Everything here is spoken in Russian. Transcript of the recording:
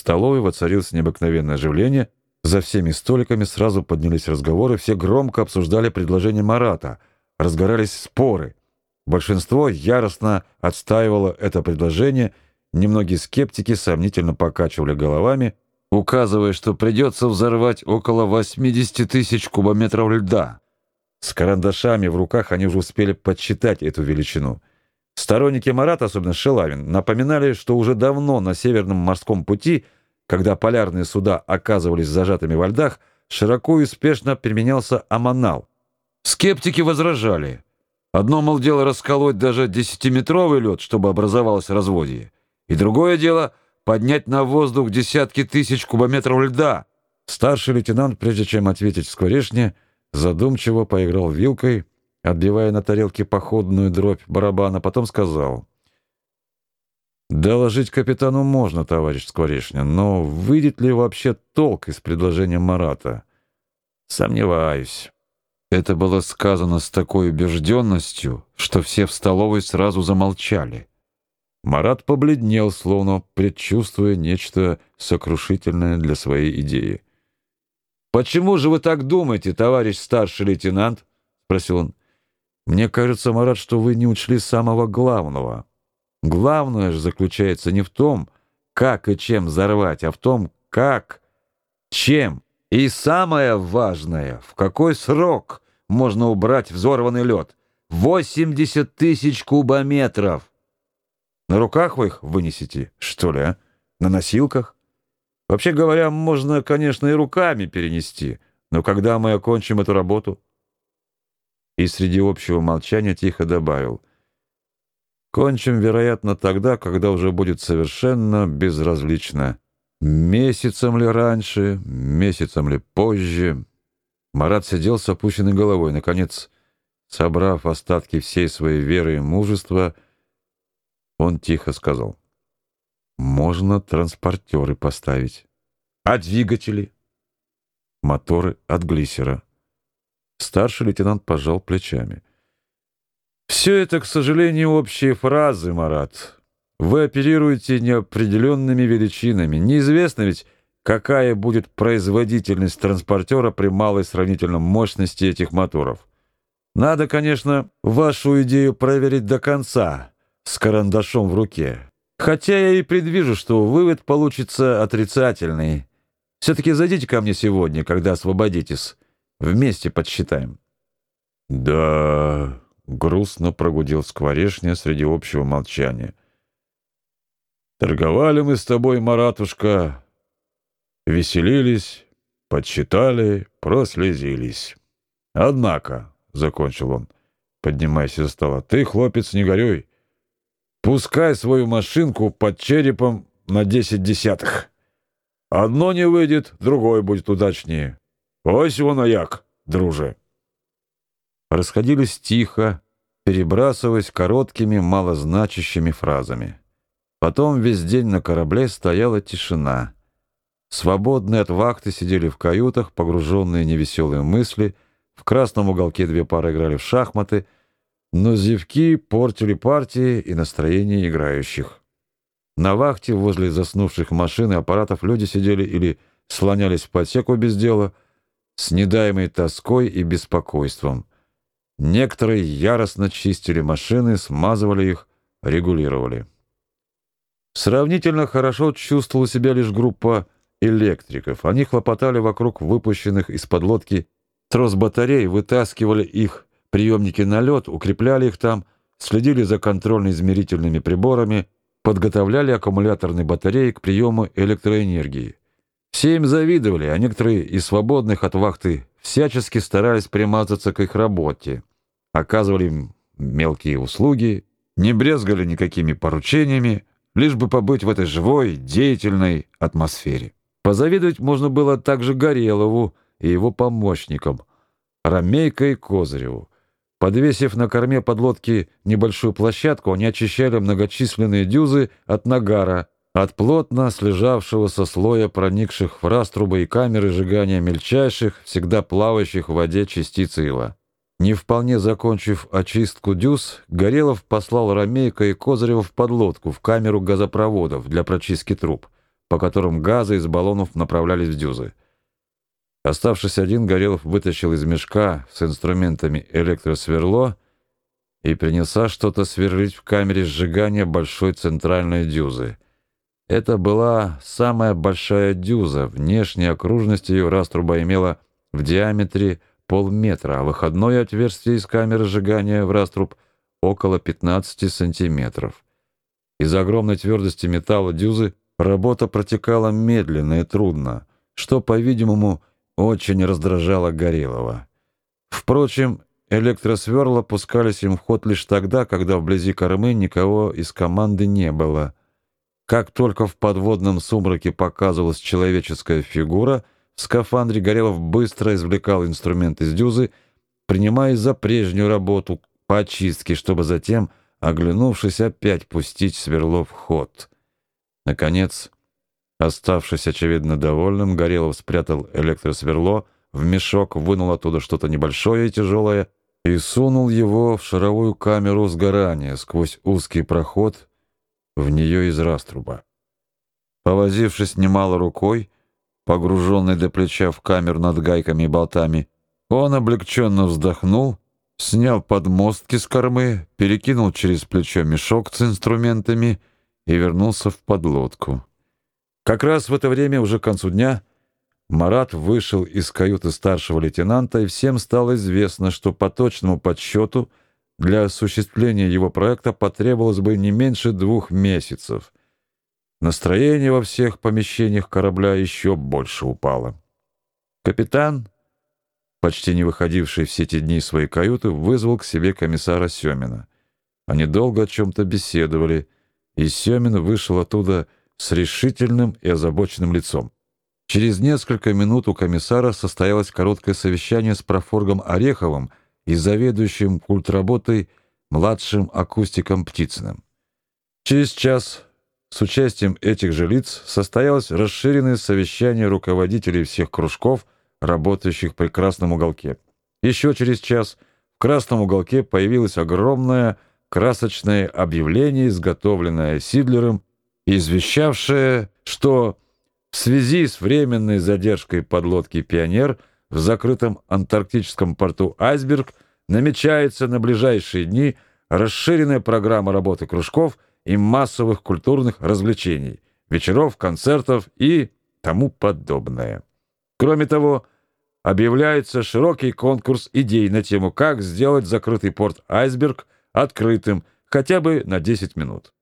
столовой воцарилось необыкновенное оживление. За всеми столиками сразу поднялись разговоры, все громко обсуждали предложение Марата, разгорались споры. Большинство яростно отстаивало это предложение, немногие скептики сомнительно покачивали головами, указывая, что придется взорвать около 80 тысяч кубометров льда. С карандашами в руках они уже успели подсчитать эту величину. Сторонники Марата, особенно Шелавин, напоминали, что уже давно на Северном морском пути, когда полярные суда оказывались зажатыми во льдах, широко и успешно применялся аманал. Скептики возражали. Одно, мол, дело расколоть даже десятиметровый лед, чтобы образовалось разводье, и другое дело поднять на воздух десятки тысяч кубометров льда. Старший лейтенант, прежде чем ответить Скворешне, задумчиво поиграл вилкой, отбивая на тарелке походную дробь барабана, потом сказал: Доложить капитану можно, товарищ Скворечня, но выйдет ли вообще толк из предложения Марата? Сомневаюсь. Это было сказано с такой убежденностью, что все в столовой сразу замолчали. Марат побледнел, словно предчувствуя нечто сокрушительное для своей идеи. Почему же вы так думаете, товарищ старший лейтенант? спросил он. Мне кажется, Марат, что вы не учли самого главного. Главное же заключается не в том, как и чем взорвать, а в том, как, чем и самое важное, в какой срок можно убрать взорванный лед. 80 тысяч кубометров. На руках вы их вынесете, что ли, а? На носилках? Вообще говоря, можно, конечно, и руками перенести, но когда мы окончим эту работу? И среди общего молчания тихо добавил: Кончим, вероятно, тогда, когда уже будет совершенно безразлично, месяцем ли раньше, месяцем ли позже. Марат сидел с опущенной головой, наконец, собрав остатки всей своей веры и мужества, он тихо сказал: можно транспортеры поставить. А двигатели? Моторы от глиссера. Старший лейтенант пожал плечами. Все это, к сожалению, общие фразы, Марат. Вы оперируете неопределенными величинами. Неизвестно ведь, какая будет производительность транспортера при малой сравнительной мощности этих моторов. Надо, конечно, вашу идею проверить до конца с карандашом в руке. Хотя я и предвижу, что вывод получится отрицательный. Все-таки зайдите ко мне сегодня, когда освободитесь. Вместе подсчитаем. Да, грустно прогудел Скворешня среди общего молчания. Торговали мы с тобой, Маратушка, веселились, подсчитали, прослезились. Однако, закончил он, поднимаясь из стола, ты, хлопец, не горюй. Пускай свою машинку под черепом на десять десятых. Одно не выйдет, другое будет удачнее. Ось воно як, друже. Расходились тихо, перебрасываясь короткими, малозначащими фразами. Потом весь день на корабле стояла тишина. Свободные от вахты сидели в каютах, погруженные в невеселые мысли. В красном уголке две пары играли в шахматы — но зевки портили партии и настроение играющих. На вахте возле заснувших машин и аппаратов люди сидели или слонялись по отсеку без дела, с недаемой тоской и беспокойством. Некоторые яростно чистили машины, смазывали их, регулировали. Сравнительно хорошо чувствовала себя лишь группа электриков. Они хлопотали вокруг выпущенных из-под лодки трос батарей, вытаскивали их приемники на лед, укрепляли их там, следили за контрольно-измерительными приборами, подготовляли аккумуляторные батареи к приему электроэнергии. Все им завидовали, а некоторые из свободных от вахты всячески старались примазаться к их работе, оказывали им мелкие услуги, не брезгали никакими поручениями, лишь бы побыть в этой живой, деятельной атмосфере. Позавидовать можно было также Горелову и его помощникам, Ромейко и Козыреву. Подвесив на корме подлодки небольшую площадку, они очищали многочисленные дюзы от нагара, от плотно слежавшегося слоя проникших в раструбы и камеры сжигания мельчайших, всегда плавающих в воде частиц ила. Не вполне закончив очистку дюз, Горелов послал Ромейко и Козырева в подлодку, в камеру газопроводов для прочистки труб. по которым газы из баллонов направлялись в дюзы. Оставшись один, Горелов вытащил из мешка с инструментами электросверло и принялся что-то сверлить в камере сжигания большой центральной дюзы. Это была самая большая дюза. Внешняя окружность ее раструба имела в диаметре полметра, а выходное отверстие из камеры сжигания в раструб около 15 сантиметров. Из-за огромной твердости металла дюзы работа протекала медленно и трудно, что, по-видимому, очень раздражало Горелова. Впрочем, электросверла пускались им в ход лишь тогда, когда вблизи кормы никого из команды не было. Как только в подводном сумраке показывалась человеческая фигура, в скафандре Горелов быстро извлекал инструмент из дюзы, принимая за прежнюю работу по очистке, чтобы затем, оглянувшись, опять пустить сверло в ход. Наконец, Оставшись, очевидно, довольным, Горелов спрятал электросверло в мешок, вынул оттуда что-то небольшое и тяжелое и сунул его в шаровую камеру сгорания сквозь узкий проход в нее из раструба. Повозившись немало рукой, погруженный до плеча в камеру над гайками и болтами, он облегченно вздохнул, снял подмостки с кормы, перекинул через плечо мешок с инструментами и вернулся в подлодку. Как раз в это время, уже к концу дня, Марат вышел из каюты старшего лейтенанта, и всем стало известно, что по точному подсчету для осуществления его проекта потребовалось бы не меньше двух месяцев. Настроение во всех помещениях корабля еще больше упало. Капитан, почти не выходивший все эти дни из своей каюты, вызвал к себе комиссара Семина. Они долго о чем-то беседовали, и Семин вышел оттуда с решительным и озабоченным лицом. Через несколько минут у комиссара состоялось короткое совещание с профоргом Ореховым и заведующим культработой младшим акустиком Птицыным. Через час с участием этих же лиц состоялось расширенное совещание руководителей всех кружков, работающих при Красном уголке. Еще через час в Красном уголке появилось огромное красочное объявление, изготовленное Сидлером извещавшее, что в связи с временной задержкой подлодки «Пионер» в закрытом антарктическом порту «Айсберг» намечается на ближайшие дни расширенная программа работы кружков и массовых культурных развлечений, вечеров, концертов и тому подобное. Кроме того, объявляется широкий конкурс идей на тему «Как сделать закрытый порт «Айсберг» открытым хотя бы на 10 минут».